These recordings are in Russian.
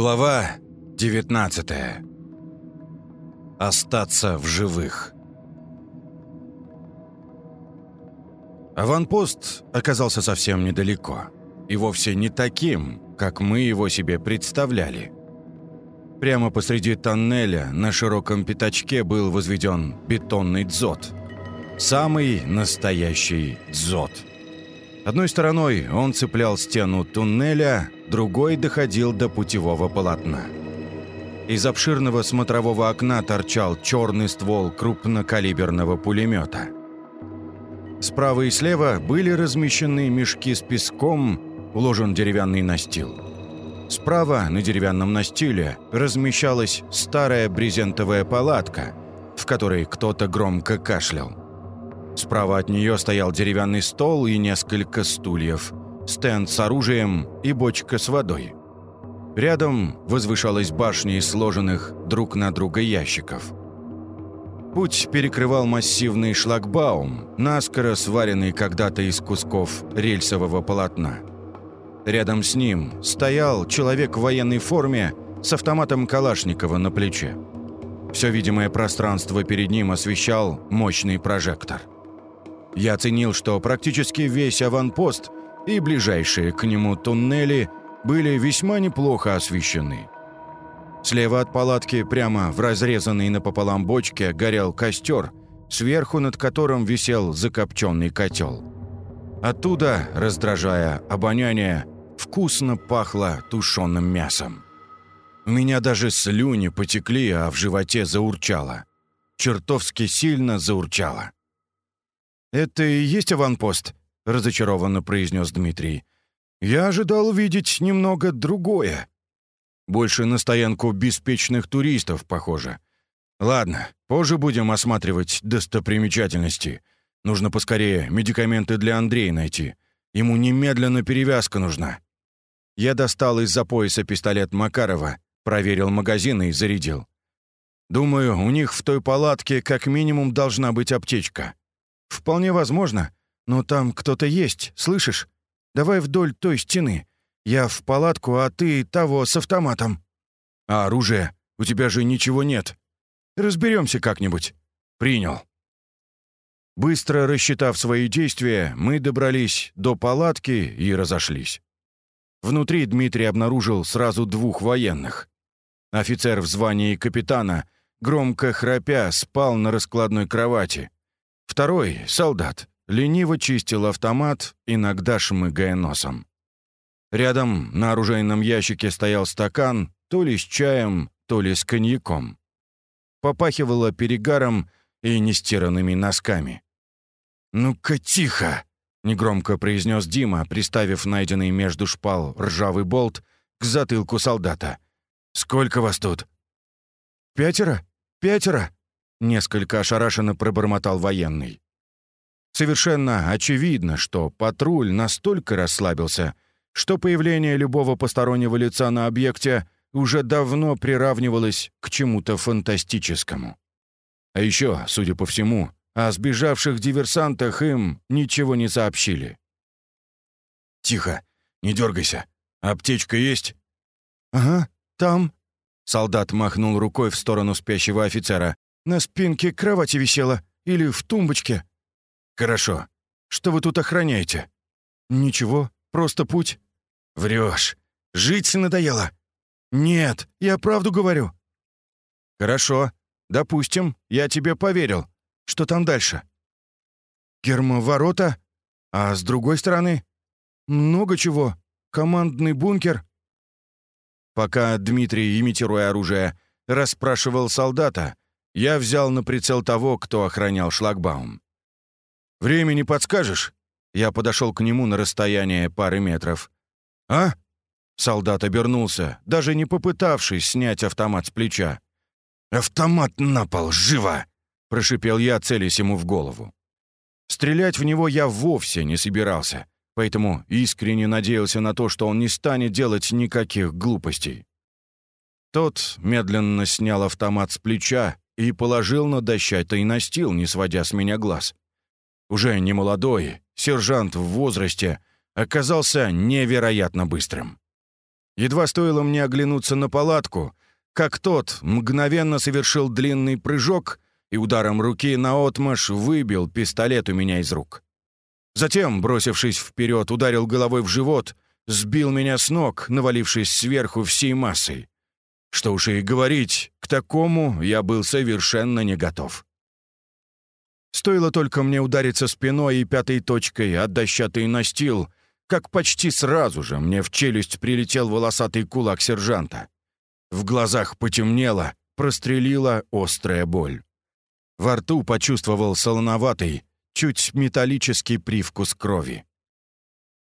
Глава 19 Остаться в живых Аванпост оказался совсем недалеко. И вовсе не таким, как мы его себе представляли. Прямо посреди тоннеля на широком пятачке был возведен бетонный дзот. Самый настоящий дзот – Одной стороной он цеплял стену туннеля, другой доходил до путевого полотна. Из обширного смотрового окна торчал черный ствол крупнокалиберного пулемета. Справа и слева были размещены мешки с песком, уложен деревянный настил. Справа на деревянном настиле размещалась старая брезентовая палатка, в которой кто-то громко кашлял. Справа от нее стоял деревянный стол и несколько стульев, стенд с оружием и бочка с водой. Рядом возвышалась башня из сложенных друг на друга ящиков. Путь перекрывал массивный шлагбаум, наскоро сваренный когда-то из кусков рельсового полотна. Рядом с ним стоял человек в военной форме с автоматом Калашникова на плече. Все видимое пространство перед ним освещал мощный прожектор. Я оценил, что практически весь аванпост и ближайшие к нему туннели были весьма неплохо освещены. Слева от палатки, прямо в разрезанной напополам бочке, горел костер, сверху над которым висел закопченный котел. Оттуда, раздражая обоняние, вкусно пахло тушеным мясом. У меня даже слюни потекли, а в животе заурчало. Чертовски сильно заурчало. «Это и есть аванпост?» — разочарованно произнес Дмитрий. «Я ожидал увидеть немного другое. Больше на стоянку беспечных туристов, похоже. Ладно, позже будем осматривать достопримечательности. Нужно поскорее медикаменты для Андрея найти. Ему немедленно перевязка нужна». Я достал из-за пояса пистолет Макарова, проверил магазин и зарядил. «Думаю, у них в той палатке как минимум должна быть аптечка. «Вполне возможно. Но там кто-то есть, слышишь? Давай вдоль той стены. Я в палатку, а ты того с автоматом». «А оружие? У тебя же ничего нет. Разберемся как-нибудь». «Принял». Быстро рассчитав свои действия, мы добрались до палатки и разошлись. Внутри Дмитрий обнаружил сразу двух военных. Офицер в звании капитана, громко храпя, спал на раскладной кровати. Второй, солдат, лениво чистил автомат, иногда шмыгая носом. Рядом на оружейном ящике стоял стакан, то ли с чаем, то ли с коньяком. Попахивало перегаром и нестиранными носками. «Ну-ка, тихо!» — негромко произнес Дима, приставив найденный между шпал ржавый болт к затылку солдата. «Сколько вас тут?» «Пятеро? Пятеро!» Несколько ошарашенно пробормотал военный. Совершенно очевидно, что патруль настолько расслабился, что появление любого постороннего лица на объекте уже давно приравнивалось к чему-то фантастическому. А еще, судя по всему, о сбежавших диверсантах им ничего не сообщили. «Тихо, не дергайся. Аптечка есть?» «Ага, там». Солдат махнул рукой в сторону спящего офицера, на спинке кровати висела или в тумбочке». «Хорошо. Что вы тут охраняете?» «Ничего, просто путь». «Врешь. Жить надоело». «Нет, я правду говорю». «Хорошо. Допустим, я тебе поверил. Что там дальше?» «Гермоворота. А с другой стороны?» «Много чего. Командный бункер». Пока Дмитрий, имитируя оружие, расспрашивал солдата, я взял на прицел того, кто охранял шлагбаум. «Время не подскажешь?» Я подошел к нему на расстояние пары метров. «А?» Солдат обернулся, даже не попытавшись снять автомат с плеча. «Автомат на пол, живо!» — прошипел я, целясь ему в голову. Стрелять в него я вовсе не собирался, поэтому искренне надеялся на то, что он не станет делать никаких глупостей. Тот медленно снял автомат с плеча и положил на дощатый настил, не сводя с меня глаз. Уже не молодой, сержант в возрасте, оказался невероятно быстрым. Едва стоило мне оглянуться на палатку, как тот мгновенно совершил длинный прыжок и ударом руки наотмашь выбил пистолет у меня из рук. Затем, бросившись вперед, ударил головой в живот, сбил меня с ног, навалившись сверху всей массой. Что уж и говорить, к такому я был совершенно не готов. Стоило только мне удариться спиной и пятой точкой от дощатый настил, как почти сразу же мне в челюсть прилетел волосатый кулак сержанта. В глазах потемнело, прострелила острая боль. Во рту почувствовал солоноватый, чуть металлический привкус крови.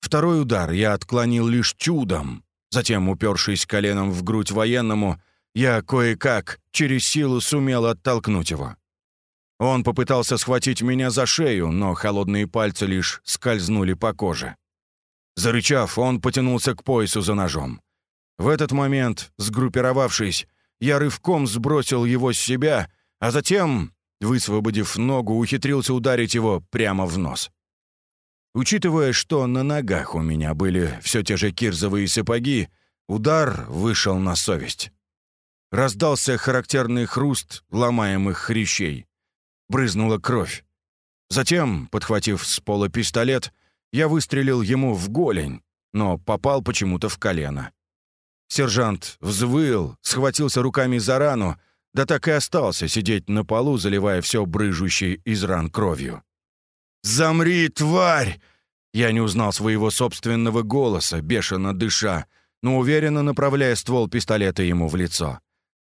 Второй удар я отклонил лишь чудом. Затем, упершись коленом в грудь военному, я кое-как через силу сумел оттолкнуть его. Он попытался схватить меня за шею, но холодные пальцы лишь скользнули по коже. Зарычав, он потянулся к поясу за ножом. В этот момент, сгруппировавшись, я рывком сбросил его с себя, а затем, высвободив ногу, ухитрился ударить его прямо в нос. Учитывая, что на ногах у меня были все те же кирзовые сапоги, удар вышел на совесть. Раздался характерный хруст ломаемых хрящей брызнула кровь. Затем, подхватив с пола пистолет, я выстрелил ему в голень, но попал почему-то в колено. Сержант взвыл, схватился руками за рану, да так и остался сидеть на полу, заливая все брыжущей из ран кровью. «Замри, тварь!» Я не узнал своего собственного голоса, бешено дыша, но уверенно направляя ствол пистолета ему в лицо.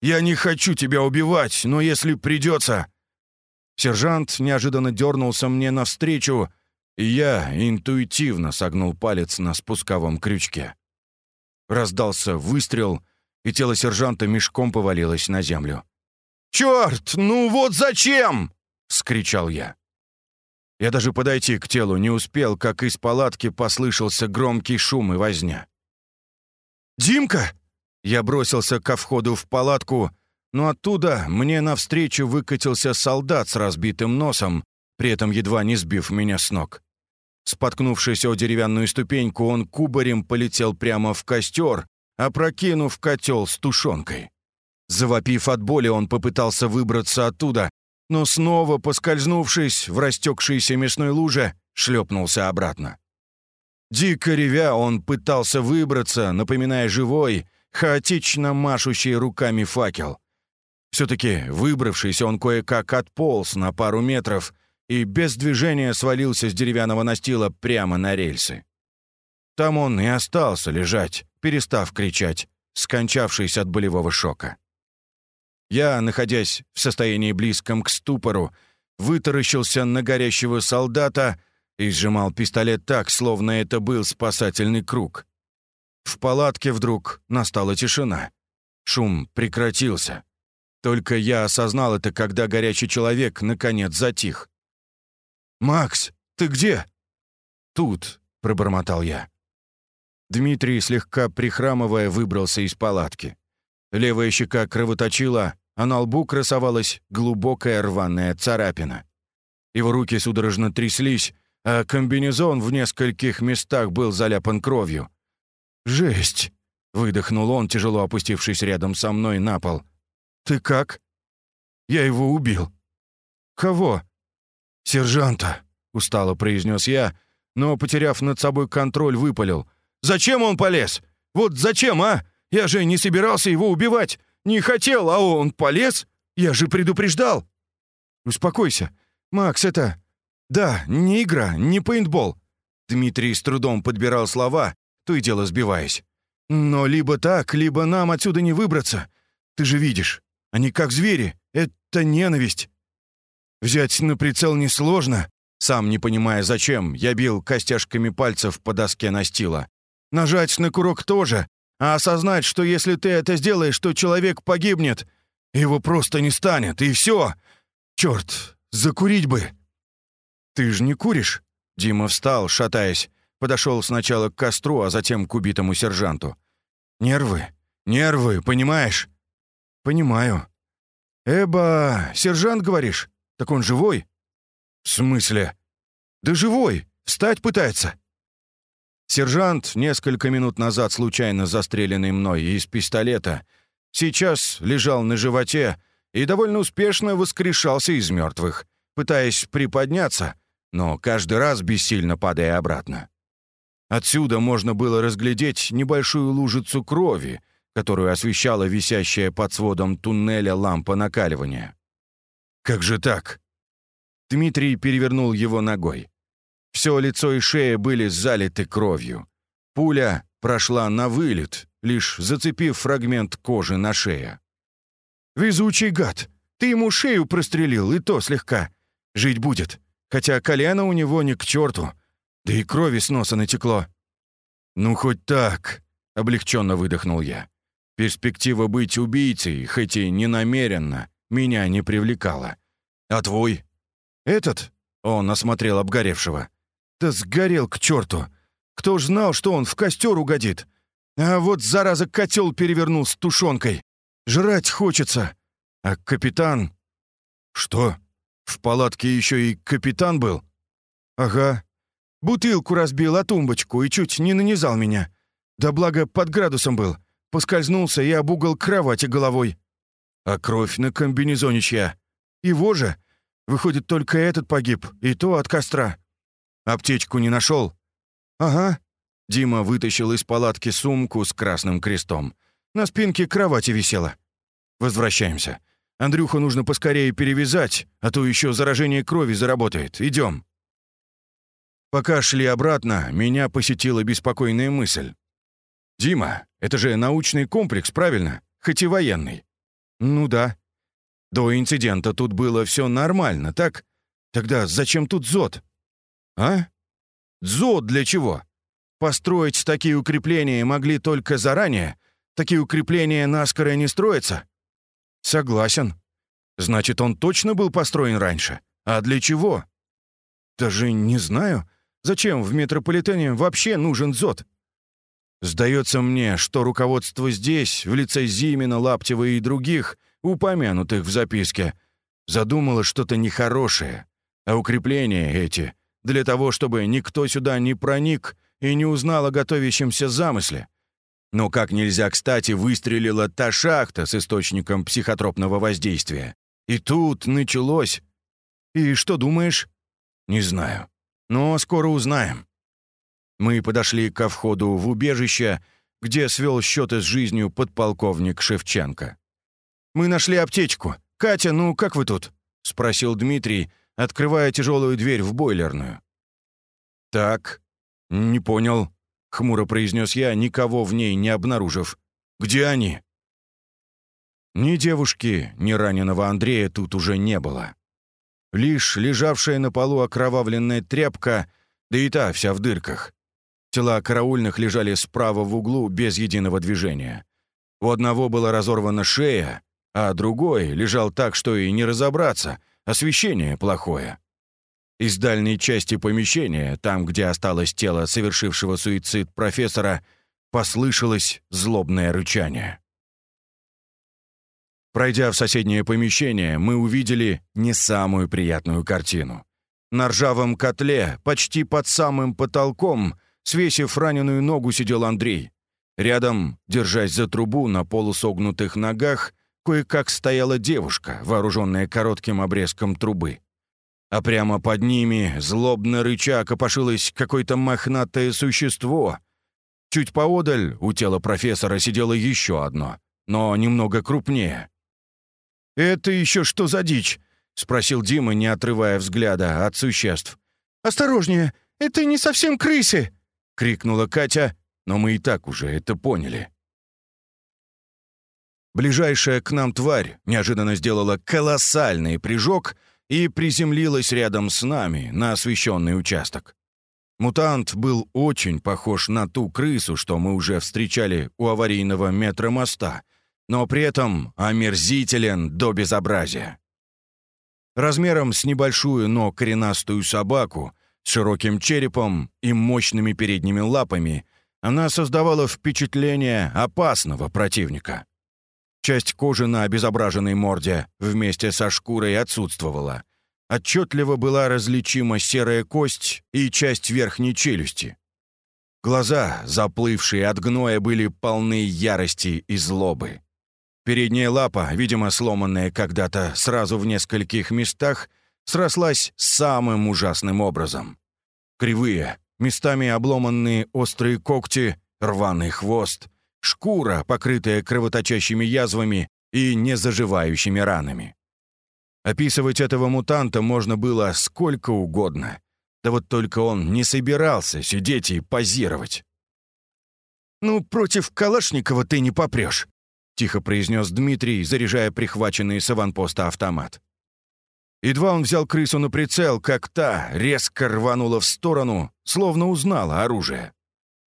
«Я не хочу тебя убивать, но если придется...» Сержант неожиданно дернулся мне навстречу, и я интуитивно согнул палец на спусковом крючке. Раздался выстрел, и тело сержанта мешком повалилось на землю. «Черт, ну вот зачем?» — скричал я. Я даже подойти к телу не успел, как из палатки послышался громкий шум и возня. «Димка!» Я бросился ко входу в палатку, но оттуда мне навстречу выкатился солдат с разбитым носом, при этом едва не сбив меня с ног. Споткнувшись о деревянную ступеньку, он кубарем полетел прямо в костер, опрокинув котел с тушенкой. Завопив от боли, он попытался выбраться оттуда, но снова, поскользнувшись в растекшейся мясной луже, шлепнулся обратно. Дико ревя, он пытался выбраться, напоминая живой, хаотично машущий руками факел. Все-таки, выбравшись, он кое-как отполз на пару метров и без движения свалился с деревянного настила прямо на рельсы. Там он и остался лежать, перестав кричать, скончавшись от болевого шока. Я, находясь в состоянии близком к ступору, вытаращился на горящего солдата и сжимал пистолет так, словно это был спасательный круг. В палатке вдруг настала тишина. Шум прекратился. Только я осознал это, когда горячий человек наконец затих. «Макс, ты где?» «Тут», — пробормотал я. Дмитрий, слегка прихрамывая, выбрался из палатки. Левая щека кровоточила, а на лбу красовалась глубокая рваная царапина. Его руки судорожно тряслись, а комбинезон в нескольких местах был заляпан кровью. «Жесть!» — выдохнул он, тяжело опустившись рядом со мной на пол. «Ты как?» «Я его убил». «Кого?» «Сержанта», — устало произнес я, но, потеряв над собой контроль, выпалил. «Зачем он полез? Вот зачем, а? Я же не собирался его убивать. Не хотел, а он полез? Я же предупреждал». «Успокойся. Макс, это... Да, не игра, не пейнтбол». Дмитрий с трудом подбирал слова, то и дело сбиваясь. «Но либо так, либо нам отсюда не выбраться. Ты же видишь, они как звери. Это ненависть. Взять на прицел несложно. Сам не понимая зачем, я бил костяшками пальцев по доске настила. Нажать на курок тоже, а осознать, что если ты это сделаешь, то человек погибнет. Его просто не станет, и все. Черт, закурить бы. Ты же не куришь? Дима встал, шатаясь. Подошел сначала к костру, а затем к убитому сержанту. Нервы, нервы, понимаешь? «Понимаю». «Эба, сержант, говоришь? Так он живой?» «В смысле?» «Да живой! Встать пытается!» Сержант, несколько минут назад случайно застреленный мной из пистолета, сейчас лежал на животе и довольно успешно воскрешался из мертвых, пытаясь приподняться, но каждый раз бессильно падая обратно. Отсюда можно было разглядеть небольшую лужицу крови, которую освещала висящая под сводом туннеля лампа накаливания. «Как же так?» Дмитрий перевернул его ногой. Все лицо и шея были залиты кровью. Пуля прошла на вылет, лишь зацепив фрагмент кожи на шее. «Везучий гад! Ты ему шею прострелил, и то слегка. Жить будет, хотя колено у него не к черту, да и крови с носа натекло». «Ну, хоть так», — облегченно выдохнул я. Перспектива быть убийцей, хоть и не намеренно, меня не привлекала. «А твой?» «Этот?» — он осмотрел обгоревшего. «Да сгорел к черту! Кто ж знал, что он в костер угодит? А вот, зараза, котел перевернул с тушенкой. Жрать хочется. А капитан...» «Что? В палатке еще и капитан был?» «Ага. Бутылку разбил о тумбочку и чуть не нанизал меня. Да благо под градусом был. Поскользнулся и об угол кровати головой. А кровь на комбинезоне чья? Его же. Выходит, только этот погиб, и то от костра. Аптечку не нашел? Ага. Дима вытащил из палатки сумку с красным крестом. На спинке кровати висела. Возвращаемся. Андрюху нужно поскорее перевязать, а то еще заражение крови заработает. Идем. Пока шли обратно, меня посетила беспокойная мысль. «Дима, это же научный комплекс, правильно? Хоть и военный». «Ну да. До инцидента тут было все нормально, так? Тогда зачем тут ЗОД? А? ЗОД для чего? Построить такие укрепления могли только заранее. Такие укрепления наскоро не строятся. Согласен. Значит, он точно был построен раньше. А для чего? Даже не знаю. Зачем в метрополитене вообще нужен ЗОД? Сдается мне, что руководство здесь, в лице Зимина, Лаптева и других, упомянутых в записке, задумала что-то нехорошее, а укрепления эти для того, чтобы никто сюда не проник и не узнал о готовящемся замысле. Но как нельзя кстати выстрелила та шахта с источником психотропного воздействия. И тут началось. И что думаешь? Не знаю. Но скоро узнаем. Мы подошли ко входу в убежище, где свел счеты с жизнью подполковник Шевченко. Мы нашли аптечку. Катя, ну как вы тут?» — спросил Дмитрий, открывая тяжелую дверь в бойлерную. «Так, не понял», — хмуро произнес я, никого в ней не обнаружив. «Где они?» Ни девушки, ни раненого Андрея тут уже не было. Лишь лежавшая на полу окровавленная тряпка, да и та вся в дырках. Тела караульных лежали справа в углу без единого движения. У одного была разорвана шея, а другой лежал так, что и не разобраться, освещение плохое. Из дальней части помещения, там, где осталось тело совершившего суицид профессора, послышалось злобное рычание. Пройдя в соседнее помещение, мы увидели не самую приятную картину. На ржавом котле, почти под самым потолком, свесив раненую ногу, сидел Андрей. Рядом, держась за трубу на полусогнутых ногах, кое-как стояла девушка, вооруженная коротким обрезком трубы. А прямо под ними, злобно рыча, копошилось какое-то мохнатое существо. Чуть поодаль у тела профессора сидело еще одно, но немного крупнее. «Это еще что за дичь?» — спросил Дима, не отрывая взгляда от существ. «Осторожнее, это не совсем крысы!» — крикнула Катя, но мы и так уже это поняли. Ближайшая к нам тварь неожиданно сделала колоссальный прыжок и приземлилась рядом с нами на освещенный участок. Мутант был очень похож на ту крысу, что мы уже встречали у аварийного метромоста, но при этом омерзителен до безобразия. Размером с небольшую, но коренастую собаку, широким черепом и мощными передними лапами, она создавала впечатление опасного противника. Часть кожи на обезображенной морде вместе со шкурой отсутствовала. Отчетливо была различима серая кость и часть верхней челюсти. Глаза, заплывшие от гноя, были полны ярости и злобы. Передняя лапа, видимо, сломанная когда-то сразу в нескольких местах, срослась самым ужасным образом. Кривые, местами обломанные острые когти, рваный хвост, шкура, покрытая кровоточащими язвами и незаживающими ранами. Описывать этого мутанта можно было сколько угодно. Да вот только он не собирался сидеть и позировать. «Ну, против Калашникова ты не попрешь», — тихо произнес Дмитрий, заряжая прихваченный с аванпоста автомат. Едва он взял крысу на прицел, как та резко рванула в сторону, словно узнала оружие.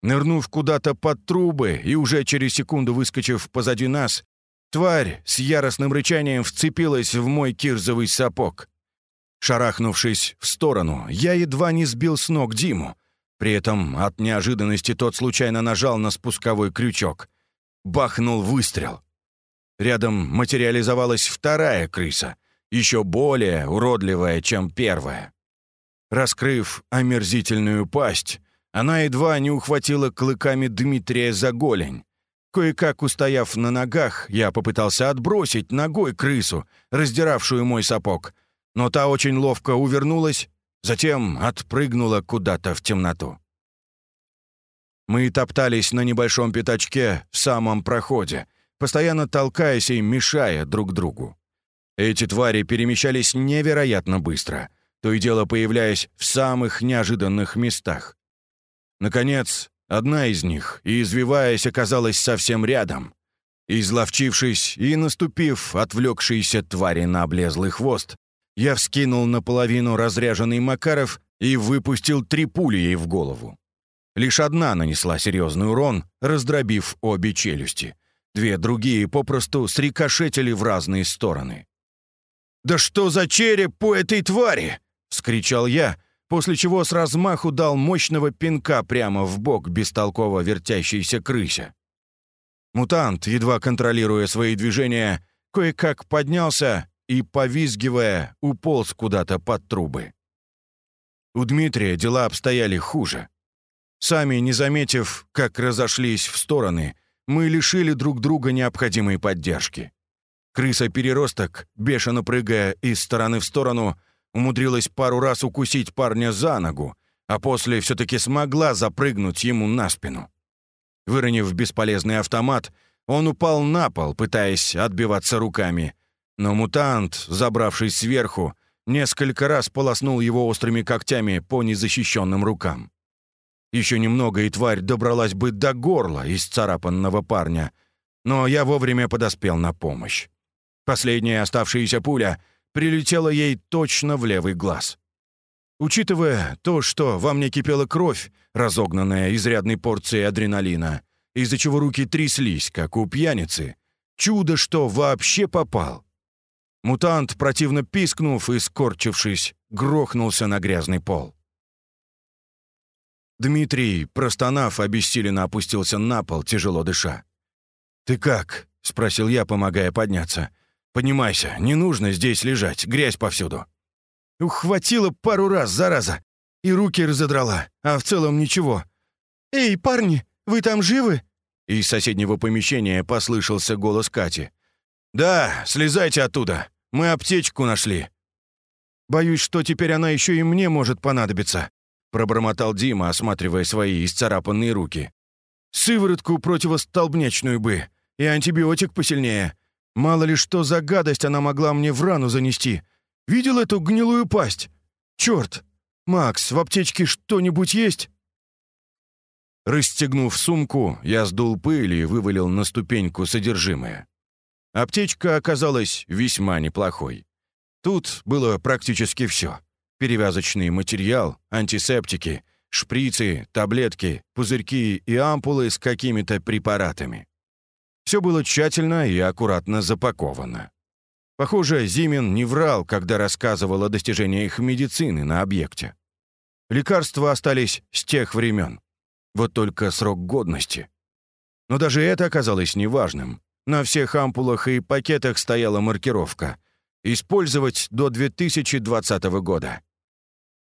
Нырнув куда-то под трубы и уже через секунду выскочив позади нас, тварь с яростным рычанием вцепилась в мой кирзовый сапог. Шарахнувшись в сторону, я едва не сбил с ног Диму. При этом от неожиданности тот случайно нажал на спусковой крючок. Бахнул выстрел. Рядом материализовалась вторая крыса, еще более уродливая, чем первая. Раскрыв омерзительную пасть, она едва не ухватила клыками Дмитрия за голень. Кое-как устояв на ногах, я попытался отбросить ногой крысу, раздиравшую мой сапог, но та очень ловко увернулась, затем отпрыгнула куда-то в темноту. Мы топтались на небольшом пятачке в самом проходе, постоянно толкаясь и мешая друг другу. Эти твари перемещались невероятно быстро, то и дело появляясь в самых неожиданных местах. Наконец, одна из них, извиваясь, оказалась совсем рядом. Изловчившись и наступив отвлекшейся твари на облезлый хвост, я вскинул наполовину разряженный Макаров и выпустил три пули ей в голову. Лишь одна нанесла серьезный урон, раздробив обе челюсти. Две другие попросту срикошетили в разные стороны. «Да что за череп у этой твари?» — вскричал я, после чего с размаху дал мощного пинка прямо в бок бестолково вертящейся крысе. Мутант, едва контролируя свои движения, кое-как поднялся и, повизгивая, уполз куда-то под трубы. У Дмитрия дела обстояли хуже. Сами не заметив, как разошлись в стороны, мы лишили друг друга необходимой поддержки. Крыса-переросток, бешено прыгая из стороны в сторону, умудрилась пару раз укусить парня за ногу, а после все-таки смогла запрыгнуть ему на спину. Выронив бесполезный автомат, он упал на пол, пытаясь отбиваться руками. Но мутант, забравшись сверху, несколько раз полоснул его острыми когтями по незащищенным рукам. Еще немного, и тварь добралась бы до горла исцарапанного парня, но я вовремя подоспел на помощь. Последняя оставшаяся пуля прилетела ей точно в левый глаз. Учитывая то, что во мне кипела кровь, разогнанная изрядной порцией адреналина, из-за чего руки тряслись, как у пьяницы, чудо, что вообще попал. Мутант, противно пискнув и скорчившись, грохнулся на грязный пол. Дмитрий, простонав, обессиленно опустился на пол, тяжело дыша. «Ты как?» — спросил я, помогая подняться. «Поднимайся, не нужно здесь лежать, грязь повсюду». Ухватила пару раз, зараза, и руки разодрала, а в целом ничего. «Эй, парни, вы там живы?» Из соседнего помещения послышался голос Кати. «Да, слезайте оттуда, мы аптечку нашли». «Боюсь, что теперь она еще и мне может понадобиться», пробормотал Дима, осматривая свои исцарапанные руки. «Сыворотку противостолбнячную бы, и антибиотик посильнее. Мало ли что за гадость она могла мне в рану занести. Видел эту гнилую пасть? Черт! Макс, в аптечке что-нибудь есть?» Расстегнув сумку, я сдул пыль и вывалил на ступеньку содержимое. Аптечка оказалась весьма неплохой. Тут было практически все. Перевязочный материал, антисептики, шприцы, таблетки, пузырьки и ампулы с какими-то препаратами. Все было тщательно и аккуратно запаковано. Похоже, Зимин не врал, когда рассказывал о достижениях медицины на объекте. Лекарства остались с тех времен. Вот только срок годности. Но даже это оказалось неважным. На всех ампулах и пакетах стояла маркировка. Использовать до 2020 года.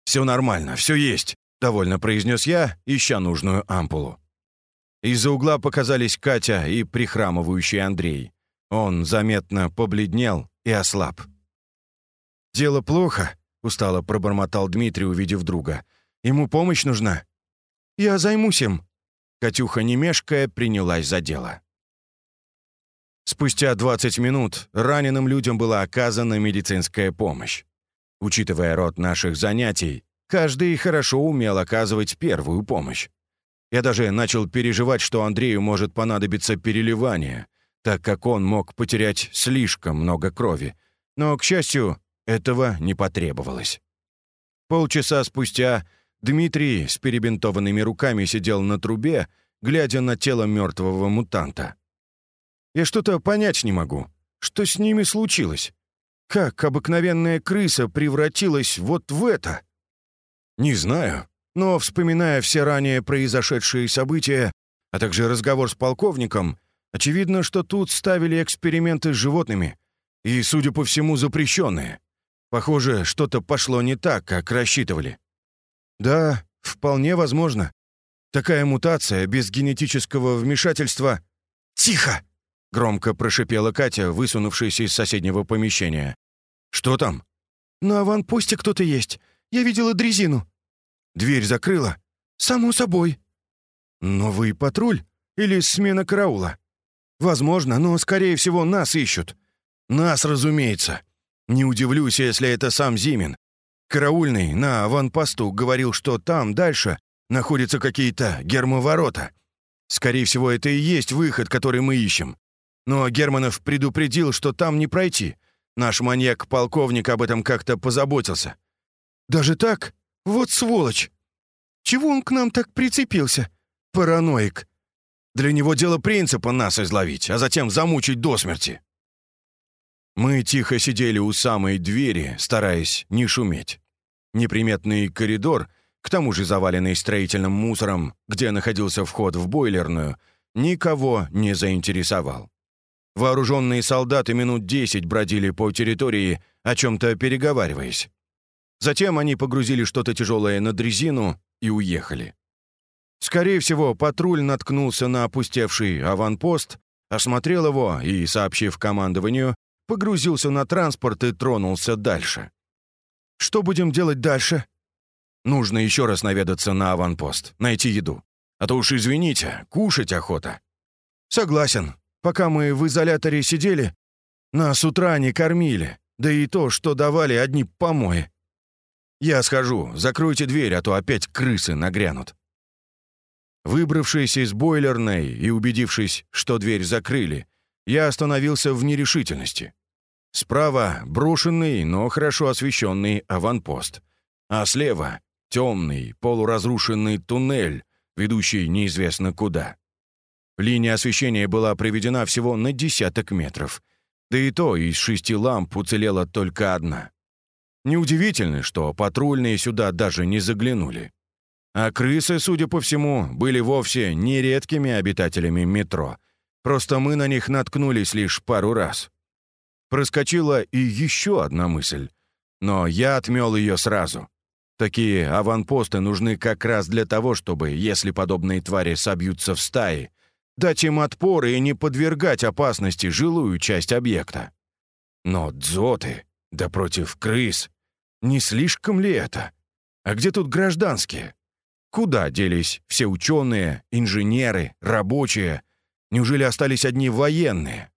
«Все нормально, все есть», — довольно произнес я, ища нужную ампулу. Из-за угла показались Катя и прихрамывающий Андрей. Он заметно побледнел и ослаб. «Дело плохо», — устало пробормотал Дмитрий, увидев друга. «Ему помощь нужна». «Я займусь им». Катюха, не мешкая, принялась за дело. Спустя 20 минут раненым людям была оказана медицинская помощь. Учитывая род наших занятий, каждый хорошо умел оказывать первую помощь. Я даже начал переживать, что Андрею может понадобиться переливание, так как он мог потерять слишком много крови. Но, к счастью, этого не потребовалось. Полчаса спустя Дмитрий с перебинтованными руками сидел на трубе, глядя на тело мертвого мутанта. Я что-то понять не могу. Что с ними случилось? Как обыкновенная крыса превратилась вот в это? Не знаю, но, вспоминая все ранее произошедшие события, а также разговор с полковником, очевидно, что тут ставили эксперименты с животными, и, судя по всему, запрещенные. Похоже, что-то пошло не так, как рассчитывали. Да, вполне возможно. Такая мутация без генетического вмешательства... «Тихо!» Громко прошипела Катя, высунувшись из соседнего помещения. «Что там?» «На аванпосте кто-то есть. Я видела дрезину». «Дверь закрыла?» «Само собой». «Новый патруль? Или смена караула?» «Возможно, но, скорее всего, нас ищут». «Нас, разумеется. Не удивлюсь, если это сам Зимин. Караульный на аванпосту говорил, что там, дальше, находятся какие-то гермоворота. Скорее всего, это и есть выход, который мы ищем. Но Германов предупредил, что там не пройти. Наш маньяк-полковник об этом как-то позаботился. Даже так? Вот сволочь! Чего он к нам так прицепился? Параноик. Для него дело принципа нас изловить, а затем замучить до смерти. Мы тихо сидели у самой двери, стараясь не шуметь. Неприметный коридор, к тому же заваленный строительным мусором, где находился вход в бойлерную, никого не заинтересовал. Вооруженные солдаты минут десять бродили по территории, о чем-то переговариваясь. Затем они погрузили что-то тяжелое на дрезину и уехали. Скорее всего, патруль наткнулся на опустевший аванпост, осмотрел его и, сообщив командованию, погрузился на транспорт и тронулся дальше. Что будем делать дальше? Нужно еще раз наведаться на аванпост, найти еду. А то уж извините, кушать охота. Согласен, Пока мы в изоляторе сидели, нас утра не кормили, да и то, что давали одни помои. Я схожу, закройте дверь, а то опять крысы нагрянут. Выбравшись из бойлерной и убедившись, что дверь закрыли, я остановился в нерешительности. Справа — брошенный, но хорошо освещенный аванпост, а слева — темный, полуразрушенный туннель, ведущий неизвестно куда. Линия освещения была приведена всего на десяток метров. Да и то из шести ламп уцелела только одна. Неудивительно, что патрульные сюда даже не заглянули. А крысы, судя по всему, были вовсе не редкими обитателями метро. Просто мы на них наткнулись лишь пару раз. Проскочила и еще одна мысль. Но я отмел ее сразу. Такие аванпосты нужны как раз для того, чтобы, если подобные твари собьются в стаи, дать им отпор и не подвергать опасности жилую часть объекта. Но дзоты, да против крыс, не слишком ли это? А где тут гражданские? Куда делись все ученые, инженеры, рабочие? Неужели остались одни военные?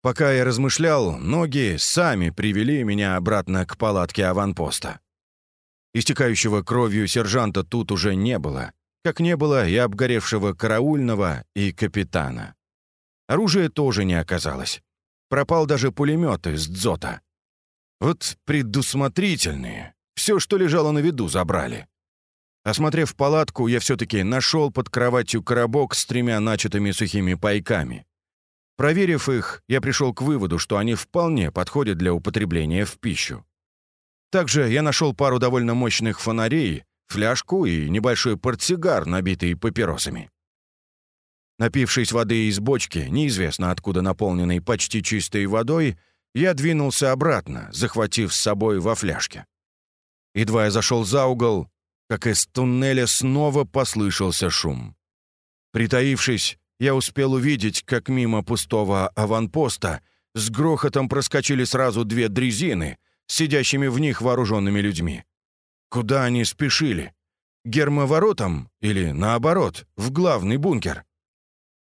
Пока я размышлял, ноги сами привели меня обратно к палатке аванпоста. Истекающего кровью сержанта тут уже не было как не было и обгоревшего караульного и капитана. Оружия тоже не оказалось. Пропал даже пулемет из дзота. Вот предусмотрительные. Все, что лежало на виду, забрали. Осмотрев палатку, я все-таки нашел под кроватью коробок с тремя начатыми сухими пайками. Проверив их, я пришел к выводу, что они вполне подходят для употребления в пищу. Также я нашел пару довольно мощных фонарей фляжку и небольшой портсигар, набитый папиросами. Напившись воды из бочки, неизвестно откуда наполненной почти чистой водой, я двинулся обратно, захватив с собой во фляжке. Едва я зашел за угол, как из туннеля снова послышался шум. Притаившись, я успел увидеть, как мимо пустого аванпоста с грохотом проскочили сразу две дрезины, сидящими в них вооруженными людьми. Куда они спешили? Гермоворотом или, наоборот, в главный бункер?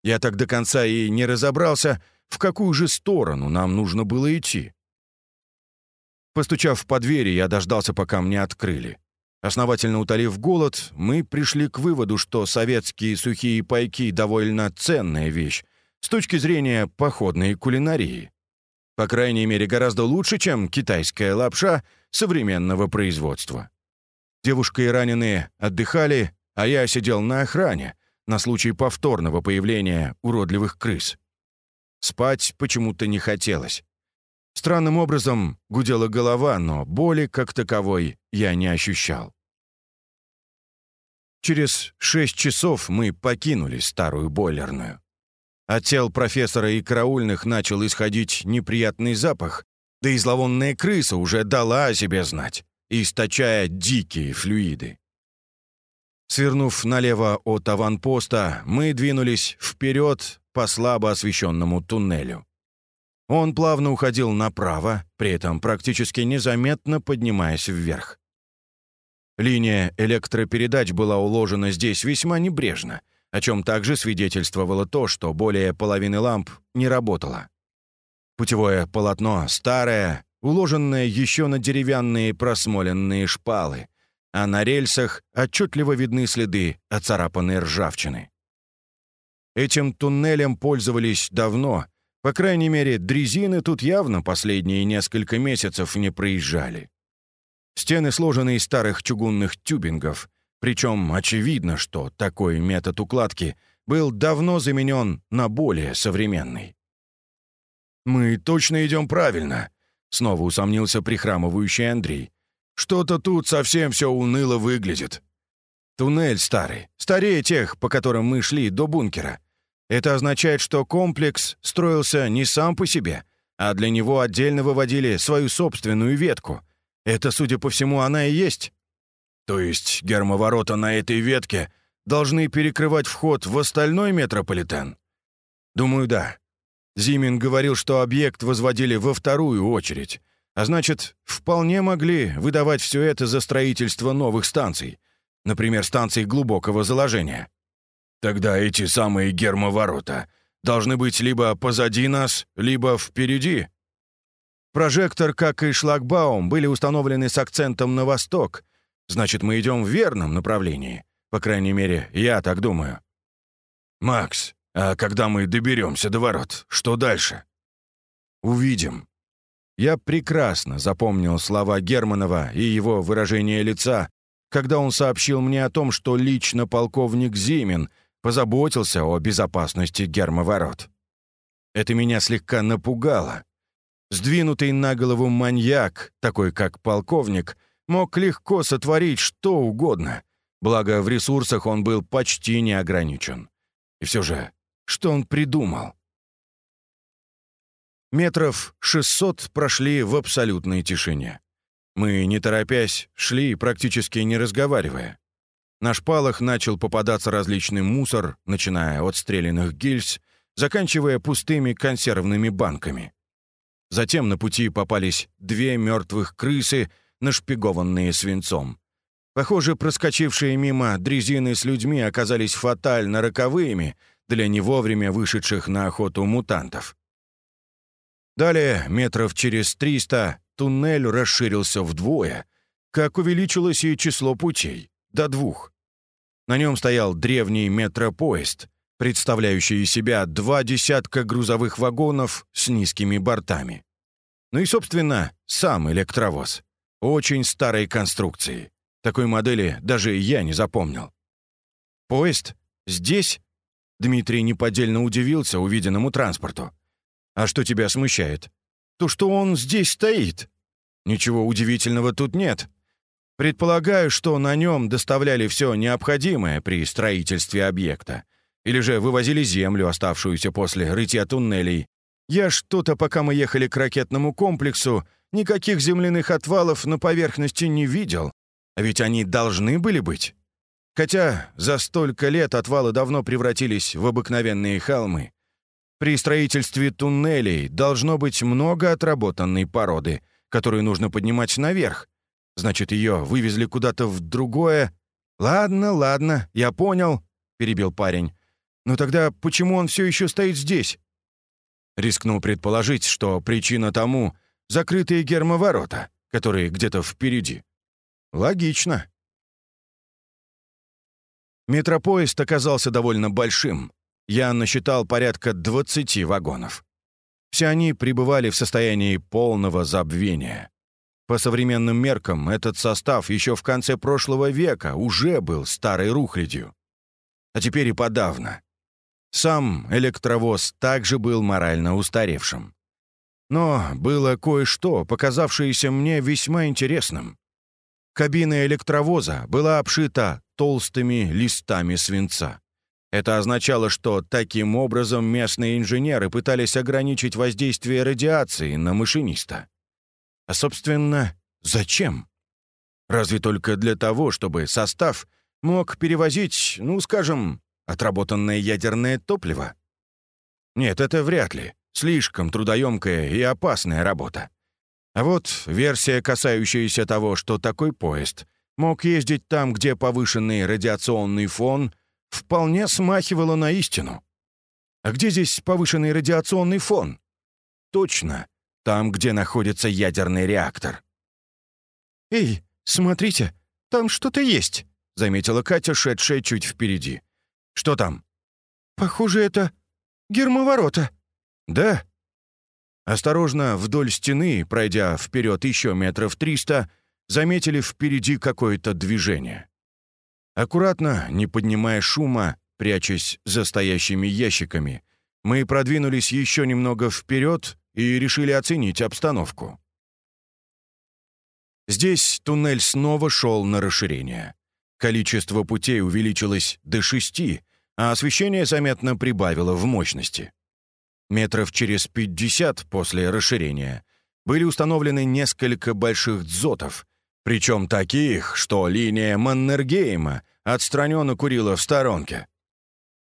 Я так до конца и не разобрался, в какую же сторону нам нужно было идти. Постучав по двери, я дождался, пока мне открыли. Основательно утолив голод, мы пришли к выводу, что советские сухие пайки довольно ценная вещь с точки зрения походной кулинарии. По крайней мере, гораздо лучше, чем китайская лапша современного производства. Девушка и раненые отдыхали, а я сидел на охране на случай повторного появления уродливых крыс. Спать почему-то не хотелось. Странным образом гудела голова, но боли как таковой я не ощущал. Через шесть часов мы покинули старую бойлерную. От тел профессора и караульных начал исходить неприятный запах, да и зловонная крыса уже дала о себе знать, источая дикие флюиды. Свернув налево от аванпоста, мы двинулись вперед по слабо освещенному туннелю. Он плавно уходил направо, при этом практически незаметно поднимаясь вверх. Линия электропередач была уложена здесь весьма небрежно, о чем также свидетельствовало то, что более половины ламп не работало. Путевое полотно старое, уложенное еще на деревянные просмоленные шпалы, а на рельсах отчетливо видны следы оцарапанной ржавчины. Этим туннелем пользовались давно, по крайней мере, дрезины тут явно последние несколько месяцев не проезжали. Стены сложены из старых чугунных тюбингов, причем очевидно, что такой метод укладки был давно заменен на более современный. «Мы точно идем правильно», — снова усомнился прихрамывающий Андрей. «Что-то тут совсем все уныло выглядит. Туннель старый, старее тех, по которым мы шли до бункера. Это означает, что комплекс строился не сам по себе, а для него отдельно выводили свою собственную ветку. Это, судя по всему, она и есть. То есть гермоворота на этой ветке должны перекрывать вход в остальной метрополитен? Думаю, да. Зимин говорил, что объект возводили во вторую очередь, а значит, вполне могли выдавать все это за строительство новых станций, например, станций глубокого заложения. Тогда эти самые гермоворота должны быть либо позади нас, либо впереди. Прожектор, как и шлагбаум, были установлены с акцентом на восток. Значит, мы идем в верном направлении. По крайней мере, я так думаю. «Макс, а когда мы доберемся до ворот, что дальше?» «Увидим». Я прекрасно запомнил слова Германова и его выражение лица, когда он сообщил мне о том, что лично полковник Зимин — позаботился о безопасности гермоворот. Это меня слегка напугало. Сдвинутый на голову маньяк, такой как полковник, мог легко сотворить что угодно, благо в ресурсах он был почти не ограничен. И все же, что он придумал? Метров 600 прошли в абсолютной тишине. Мы, не торопясь, шли, практически не разговаривая. На шпалах начал попадаться различный мусор, начиная от стрелянных гильз, заканчивая пустыми консервными банками. Затем на пути попались две мертвых крысы, нашпигованные свинцом. Похоже, проскочившие мимо дрезины с людьми оказались фатально роковыми для не вовремя вышедших на охоту мутантов. Далее, метров через триста, туннель расширился вдвое, как увеличилось и число путей, до двух. На нем стоял древний метропоезд, представляющий из себя два десятка грузовых вагонов с низкими бортами. Ну и, собственно, сам электровоз. Очень старой конструкции. Такой модели даже я не запомнил. «Поезд? Здесь?» Дмитрий неподдельно удивился увиденному транспорту. «А что тебя смущает?» «То, что он здесь стоит. Ничего удивительного тут нет. Предполагаю, что на нем доставляли все необходимое при строительстве объекта. Или же вывозили землю, оставшуюся после рытья туннелей. Я что-то, пока мы ехали к ракетному комплексу, никаких земляных отвалов на поверхности не видел, а ведь они должны были быть. Хотя за столько лет отвалы давно превратились в обыкновенные холмы. При строительстве туннелей должно быть много отработанной породы, которую нужно поднимать наверх. Значит, ее вывезли куда-то в другое... «Ладно, ладно, я понял», — перебил парень. «Но тогда почему он все еще стоит здесь?» Рискнул предположить, что причина тому — закрытые гермоворота, которые где-то впереди. Логично. Метропоезд оказался довольно большим. Я насчитал порядка 20 вагонов. Все они пребывали в состоянии полного забвения. По современным меркам, этот состав еще в конце прошлого века уже был старой рухлядью. А теперь и подавно. Сам электровоз также был морально устаревшим. Но было кое-что, показавшееся мне весьма интересным. Кабина электровоза была обшита толстыми листами свинца. Это означало, что таким образом местные инженеры пытались ограничить воздействие радиации на машиниста. А, собственно, зачем? Разве только для того, чтобы состав мог перевозить, ну, скажем, отработанное ядерное топливо? Нет, это вряд ли. Слишком трудоемкая и опасная работа. А вот версия, касающаяся того, что такой поезд мог ездить там, где повышенный радиационный фон, вполне смахивала на истину. А где здесь повышенный радиационный фон? Точно, там, где находится ядерный реактор. «Эй, смотрите, там что-то есть», — заметила Катя, шедшая чуть впереди. «Что там?» «Похоже, это гермоворота». «Да?» Осторожно, вдоль стены, пройдя вперед еще метров триста, заметили впереди какое-то движение. Аккуратно, не поднимая шума, прячась за стоящими ящиками, мы продвинулись еще немного вперед и решили оценить обстановку. Здесь туннель снова шел на расширение. Количество путей увеличилось до шести, а освещение заметно прибавило в мощности. Метров через 50 после расширения были установлены несколько больших дзотов, причем таких, что линия Маннергейма отстраненно курила в сторонке.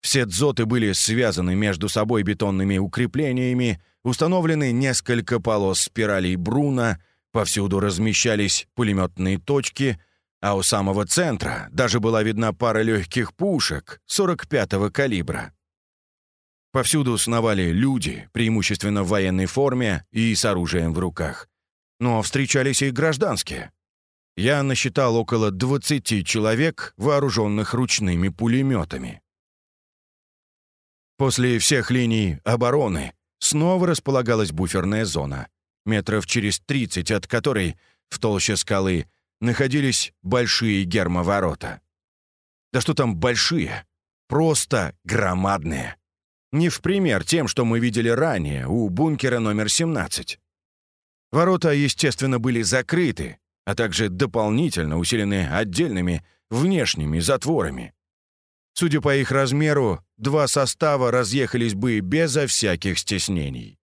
Все дзоты были связаны между собой бетонными укреплениями, установлены несколько полос спиралей Бруна, повсюду размещались пулеметные точки, а у самого центра даже была видна пара легких пушек 45-го калибра. Повсюду сновали люди, преимущественно в военной форме и с оружием в руках. Но встречались и гражданские. Я насчитал около 20 человек, вооруженных ручными пулеметами. После всех линий обороны снова располагалась буферная зона, метров через 30 от которой, в толще скалы, находились большие гермоворота. Да что там большие? Просто громадные. Не в пример тем, что мы видели ранее у бункера номер 17. Ворота, естественно, были закрыты, а также дополнительно усилены отдельными внешними затворами. Судя по их размеру, два состава разъехались бы безо всяких стеснений.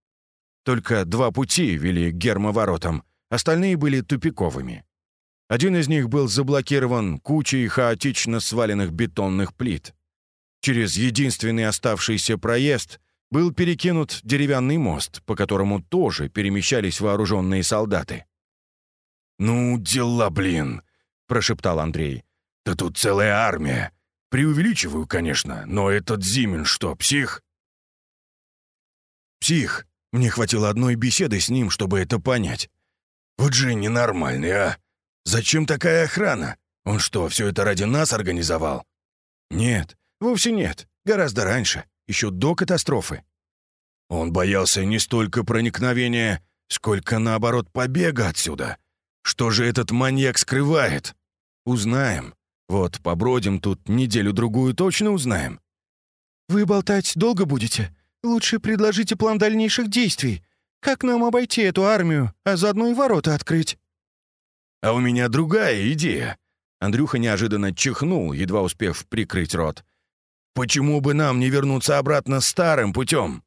Только два пути вели к гермоворотам, остальные были тупиковыми. Один из них был заблокирован кучей хаотично сваленных бетонных плит. Через единственный оставшийся проезд был перекинут деревянный мост, по которому тоже перемещались вооруженные солдаты. «Ну, дела, блин!» — прошептал Андрей. «Да тут целая армия. Преувеличиваю, конечно, но этот Зимин что, псих?» «Псих. Мне хватило одной беседы с ним, чтобы это понять. Вот же ненормальный, а! Зачем такая охрана? Он что, все это ради нас организовал?» «Нет, Вовсе нет. Гораздо раньше. Еще до катастрофы. Он боялся не столько проникновения, сколько, наоборот, побега отсюда. Что же этот маньяк скрывает? Узнаем. Вот, побродим тут неделю-другую, точно узнаем. «Вы болтать долго будете? Лучше предложите план дальнейших действий. Как нам обойти эту армию, а заодно и ворота открыть?» «А у меня другая идея». Андрюха неожиданно чихнул, едва успев прикрыть рот. Почему бы нам не вернуться обратно старым путем?»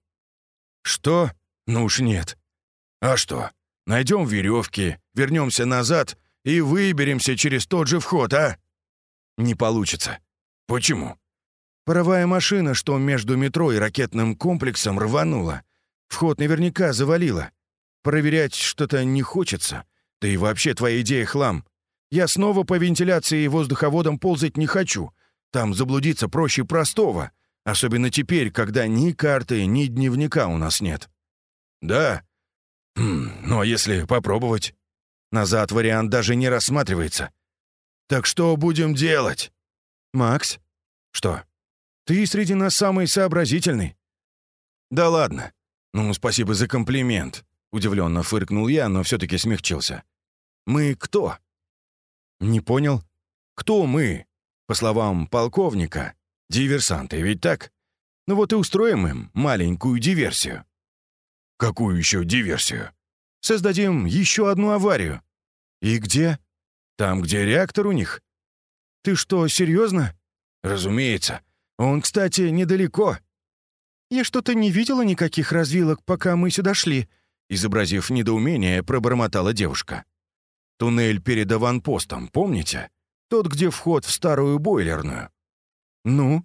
«Что? Ну уж нет». «А что? Найдем веревки, вернемся назад и выберемся через тот же вход, а?» «Не получится». «Почему?» «Паровая машина, что между метро и ракетным комплексом, рванула. Вход наверняка завалило. Проверять что-то не хочется. Да и вообще твоя идея хлам. Я снова по вентиляции и воздуховодам ползать не хочу. Там заблудиться проще простого. Особенно теперь, когда ни карты, ни дневника у нас нет». «Да? Хм, ну а если попробовать?» Назад вариант даже не рассматривается. «Так что будем делать?» «Макс?» «Что?» «Ты среди нас самый сообразительный». «Да ладно. Ну, спасибо за комплимент», — удивленно фыркнул я, но все-таки смягчился. «Мы кто?» «Не понял. Кто мы?» По словам полковника, диверсанты, ведь так? Ну вот и устроим им маленькую диверсию. Какую еще диверсию? Создадим еще одну аварию. И где? Там, где реактор у них. Ты что, серьезно? Разумеется. Он, кстати, недалеко. Я что-то не видела никаких развилок, пока мы сюда шли, изобразив недоумение, пробормотала девушка. Туннель перед аванпостом, помните? Тот, где вход в старую бойлерную. Ну?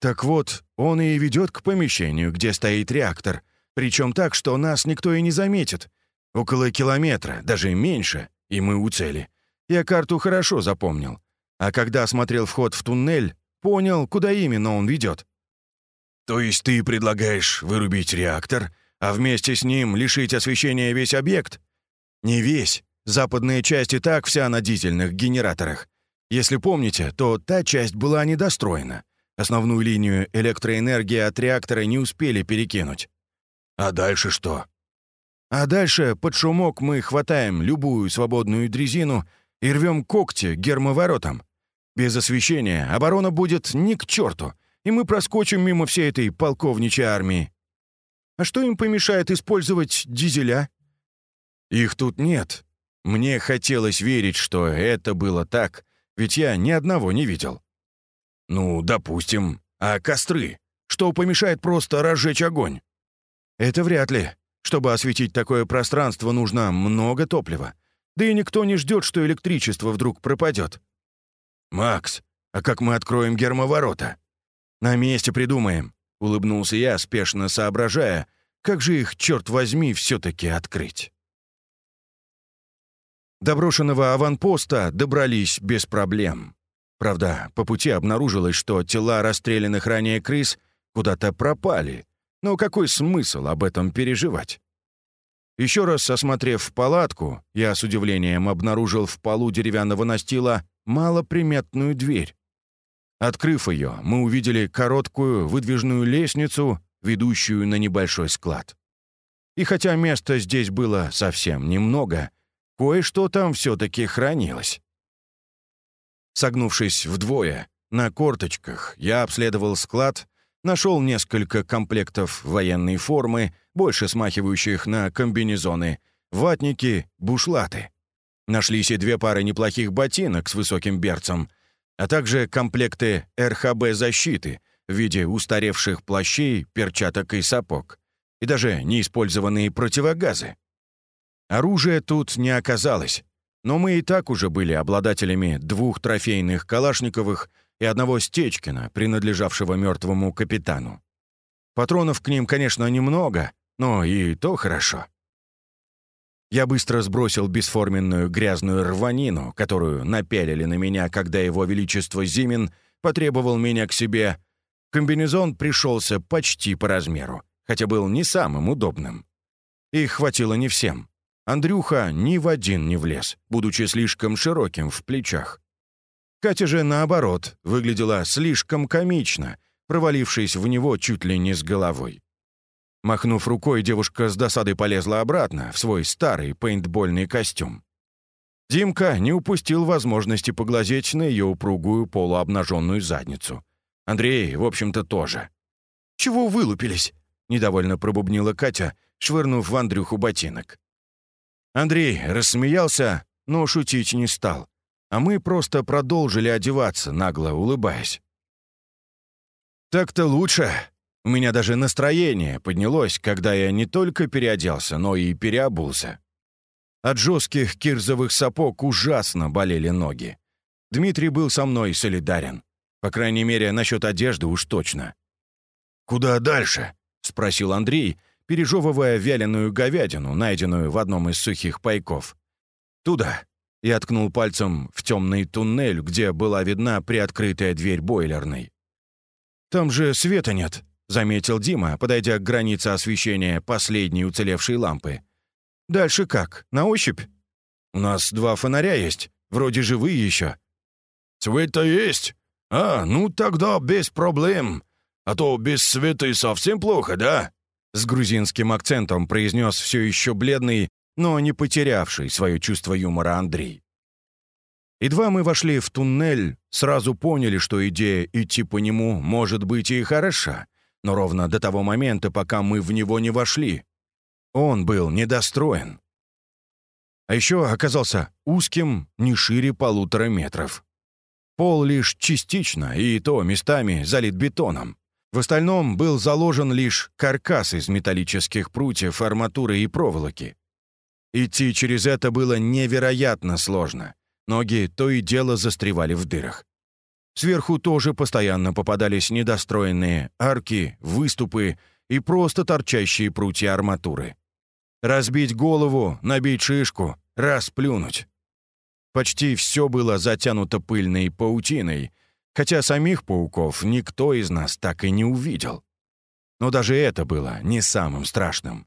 Так вот, он и ведет к помещению, где стоит реактор, причем так, что нас никто и не заметит. Около километра, даже меньше, и мы у цели. Я карту хорошо запомнил. А когда осмотрел вход в туннель, понял, куда именно он ведет. То есть ты предлагаешь вырубить реактор, а вместе с ним лишить освещения весь объект? Не весь, Западная часть и так вся на дизельных генераторах. Если помните, то та часть была недостроена. Основную линию электроэнергии от реактора не успели перекинуть. А дальше что? А дальше под шумок мы хватаем любую свободную дрезину и рвем когти гермоворотом. Без освещения оборона будет ни к черту, и мы проскочим мимо всей этой полковничьей армии. А что им помешает использовать дизеля? Их тут нет, мне хотелось верить, что это было так, ведь я ни одного не видел. Ну, допустим. А костры? Что помешает просто разжечь огонь? Это вряд ли. Чтобы осветить такое пространство, нужно много топлива. Да и никто не ждет, что электричество вдруг пропадет. «Макс, а как мы откроем гермоворота?» «На месте придумаем», — улыбнулся я, спешно соображая, как же их, черт возьми, все-таки открыть. До брошенного аванпоста добрались без проблем. Правда, по пути обнаружилось, что тела расстрелянных ранее крыс куда-то пропали. Но какой смысл об этом переживать? Еще раз осмотрев палатку, я с удивлением обнаружил в полу деревянного настила малоприметную дверь. Открыв ее, мы увидели короткую выдвижную лестницу, ведущую на небольшой склад. И хотя места здесь было совсем немного, Кое-что там все-таки хранилось. Согнувшись вдвое, на корточках, я обследовал склад, нашел несколько комплектов военной формы, больше смахивающих на комбинезоны, ватники, бушлаты. Нашлись и две пары неплохих ботинок с высоким берцем, а также комплекты РХБ-защиты в виде устаревших плащей, перчаток и сапог, и даже неиспользованные противогазы. Оружия тут не оказалось, но мы и так уже были обладателями двух трофейных Калашниковых и одного Стечкина, принадлежавшего мертвому капитану. Патронов к ним, конечно, немного, но и то хорошо. Я быстро сбросил бесформенную грязную рванину, которую напялили на меня, когда его величество Зимин потребовал меня к себе. Комбинезон пришелся почти по размеру, хотя был не самым удобным. Их хватило не всем. Андрюха ни в один не влез, будучи слишком широким в плечах. Катя же, наоборот, выглядела слишком комично, провалившись в него чуть ли не с головой. Махнув рукой, девушка с досадой полезла обратно в свой старый пейнтбольный костюм. Димка не упустил возможности поглазеть на ее упругую полуобнаженную задницу. Андрей, в общем-то, тоже. «Чего вылупились?» — недовольно пробубнила Катя, швырнув в Андрюху ботинок. Андрей рассмеялся, но шутить не стал, а мы просто продолжили одеваться, нагло улыбаясь. «Так-то лучше. У меня даже настроение поднялось, когда я не только переоделся, но и переобулся. От жестких кирзовых сапог ужасно болели ноги. Дмитрий был со мной солидарен. По крайней мере, насчет одежды уж точно. «Куда дальше?» — спросил Андрей, пережевывая вяленую говядину, найденную в одном из сухих пайков. «Туда». Я ткнул пальцем в темный туннель, где была видна приоткрытая дверь бойлерной. «Там же света нет», — заметил Дима, подойдя к границе освещения последней уцелевшей лампы. «Дальше как? На ощупь?» «У нас два фонаря есть, вроде живые еще». «Света есть? А, ну тогда без проблем. А то без света и совсем плохо, да?» С грузинским акцентом произнес все еще бледный, но не потерявший свое чувство юмора Андрей. Едва мы вошли в туннель, сразу поняли, что идея идти по нему может быть и хороша, но ровно до того момента, пока мы в него не вошли. Он был недостроен. А еще оказался узким, не шире полутора метров. Пол лишь частично, и то местами залит бетоном. В остальном был заложен лишь каркас из металлических прутьев, арматуры и проволоки. Идти через это было невероятно сложно. Ноги то и дело застревали в дырах. Сверху тоже постоянно попадались недостроенные арки, выступы и просто торчащие прутья арматуры. Разбить голову, набить шишку, расплюнуть. Почти все было затянуто пыльной паутиной, хотя самих пауков никто из нас так и не увидел. Но даже это было не самым страшным.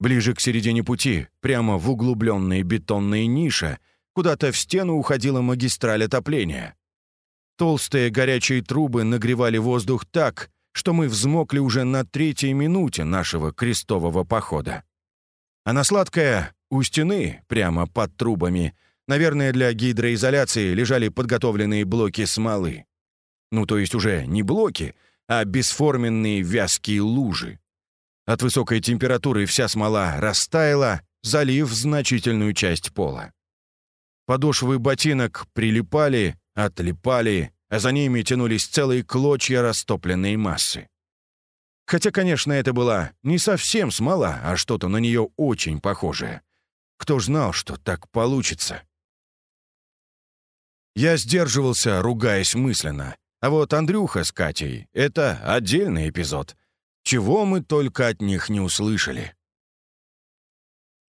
Ближе к середине пути, прямо в углубленные бетонные ниши, куда-то в стену уходила магистраль отопления. Толстые горячие трубы нагревали воздух так, что мы взмокли уже на третьей минуте нашего крестового похода. А на сладкое у стены, прямо под трубами, наверное, для гидроизоляции лежали подготовленные блоки смолы. Ну, то есть уже не блоки, а бесформенные вязкие лужи. От высокой температуры вся смола растаяла, залив значительную часть пола. Подошвы ботинок прилипали, отлипали, а за ними тянулись целые клочья растопленной массы. Хотя, конечно, это была не совсем смола, а что-то на нее очень похожее. Кто ж знал, что так получится? Я сдерживался, ругаясь мысленно, а вот Андрюха с Катей — это отдельный эпизод. Чего мы только от них не услышали.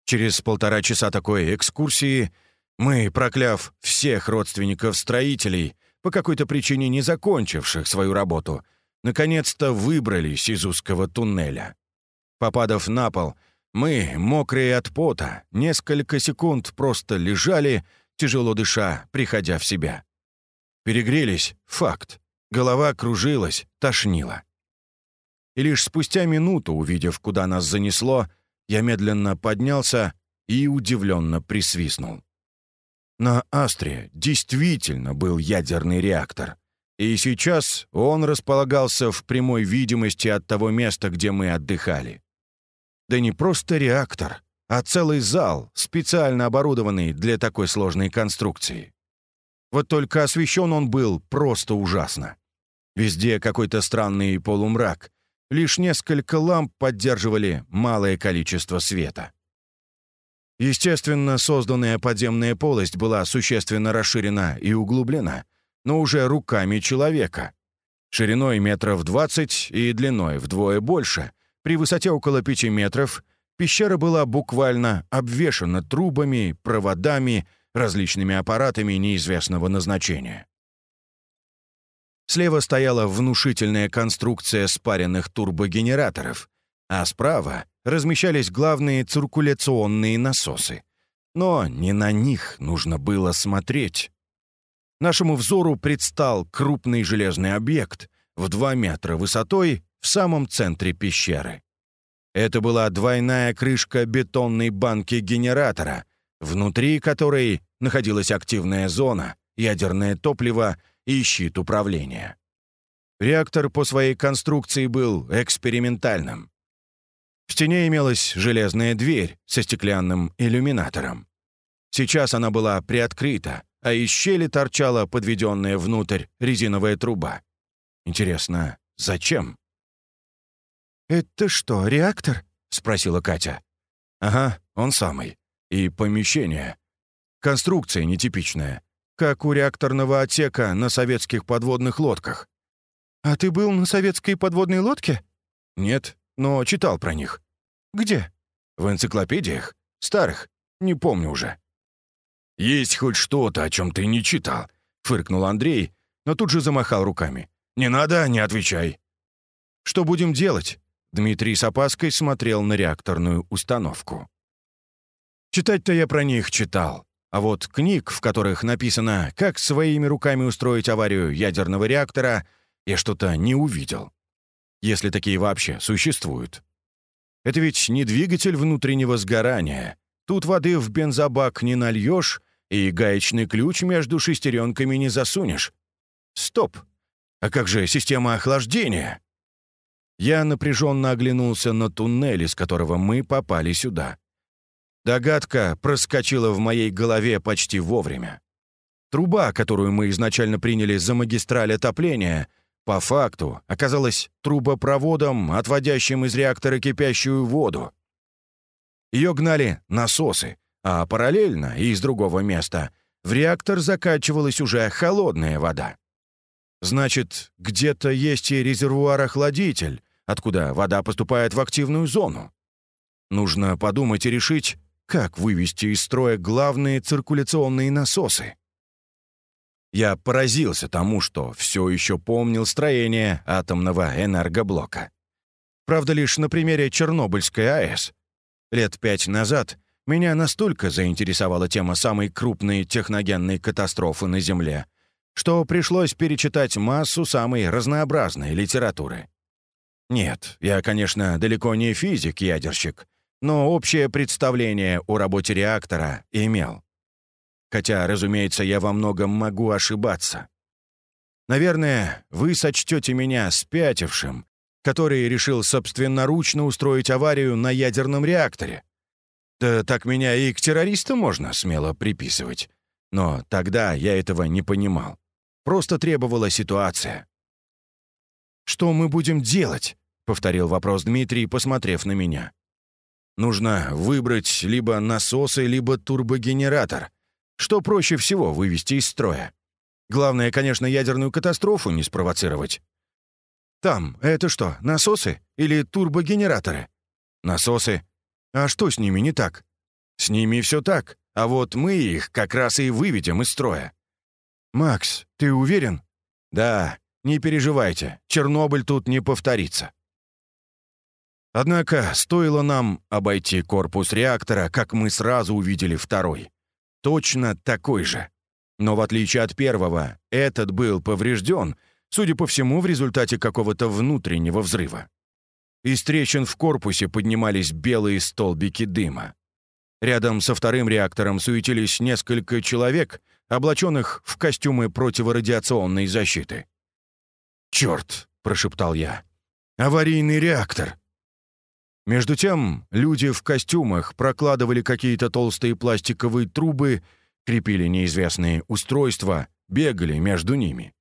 Через полтора часа такой экскурсии мы, прокляв всех родственников строителей, по какой-то причине не закончивших свою работу, наконец-то выбрались из узкого туннеля. Попадав на пол, мы, мокрые от пота, несколько секунд просто лежали, тяжело дыша, приходя в себя. Перегрелись — факт. Голова кружилась, тошнила. И лишь спустя минуту, увидев, куда нас занесло, я медленно поднялся и удивленно присвистнул. На Астре действительно был ядерный реактор. И сейчас он располагался в прямой видимости от того места, где мы отдыхали. Да не просто реактор, а целый зал, специально оборудованный для такой сложной конструкции. Вот только освещен он был просто ужасно. Везде какой-то странный полумрак. Лишь несколько ламп поддерживали малое количество света. Естественно, созданная подземная полость была существенно расширена и углублена, но уже руками человека. Шириной метров 20 и длиной вдвое больше, при высоте около 5 метров, пещера была буквально обвешана трубами, проводами, различными аппаратами неизвестного назначения. Слева стояла внушительная конструкция спаренных турбогенераторов, а справа размещались главные циркуляционные насосы. Но не на них нужно было смотреть. Нашему взору предстал крупный железный объект в 2 метра высотой в самом центре пещеры. Это была двойная крышка бетонной банки генератора, внутри которой находилась активная зона, ядерное топливо — и щит управления. Реактор по своей конструкции был экспериментальным. В стене имелась железная дверь со стеклянным иллюминатором. Сейчас она была приоткрыта, а из щели торчала подведенная внутрь резиновая труба. Интересно, зачем? «Это что, реактор?» — спросила Катя. «Ага, он самый. И помещение. Конструкция нетипичная, как у реакторного отсека на советских подводных лодках. «А ты был на советской подводной лодке?» «Нет, но читал про них». «Где?» «В энциклопедиях. Старых. Не помню уже». «Есть хоть что-то, о чем ты не читал», — фыркнул Андрей, но тут же замахал руками. «Не надо, не отвечай». «Что будем делать?» Дмитрий с опаской смотрел на реакторную установку. Читать-то я про них читал. А вот книг, в которых написано, как своими руками устроить аварию ядерного реактора, я что-то не увидел. Если такие вообще существуют. Это ведь не двигатель внутреннего сгорания. Тут воды в бензобак не нальешь и гаечный ключ между шестеренками не засунешь. Стоп! А как же система охлаждения? Я напряженно оглянулся на туннель, из которого мы попали сюда. Догадка проскочила в моей голове почти вовремя. Труба, которую мы изначально приняли за магистраль отопления, по факту оказалась трубопроводом, отводящим из реактора кипящую воду. Ее гнали насосы, а параллельно и из другого места в реактор закачивалась уже холодная вода. Значит, где-то есть и резервуар-охладитель, откуда вода поступает в активную зону. Нужно подумать и решить, как вывести из строя главные циркуляционные насосы. Я поразился тому, что все еще помнил строение атомного энергоблока. Правда, лишь на примере Чернобыльской АЭС. Лет пять назад меня настолько заинтересовала тема самой крупной техногенной катастрофы на Земле, что пришлось перечитать массу самой разнообразной литературы. Нет, я, конечно, далеко не физик-ядерщик, но общее представление о работе реактора имел. Хотя, разумеется, я во многом могу ошибаться. Наверное, вы сочтете меня спятившим, который решил собственноручно устроить аварию на ядерном реакторе. Да так меня и к террористам можно смело приписывать. Но тогда я этого не понимал. Просто требовала ситуация. «Что мы будем делать?» — повторил вопрос Дмитрий, посмотрев на меня. Нужно выбрать либо насосы, либо турбогенератор. Что проще всего вывести из строя? Главное, конечно, ядерную катастрофу не спровоцировать. Там, это что, насосы или турбогенераторы? Насосы. А что с ними не так? С ними все так, а вот мы их как раз и выведем из строя. Макс, ты уверен? Да, не переживайте, Чернобыль тут не повторится. Однако стоило нам обойти корпус реактора, как мы сразу увидели второй. Точно такой же. Но в отличие от первого, этот был поврежден, судя по всему, в результате какого-то внутреннего взрыва. Из трещин в корпусе поднимались белые столбики дыма. Рядом со вторым реактором суетились несколько человек, облаченных в костюмы противорадиационной защиты. «Черт!» — прошептал я. «Аварийный реактор!» Между тем, люди в костюмах прокладывали какие-то толстые пластиковые трубы, крепили неизвестные устройства, бегали между ними.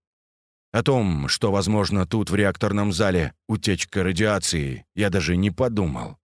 О том, что, возможно, тут в реакторном зале утечка радиации, я даже не подумал.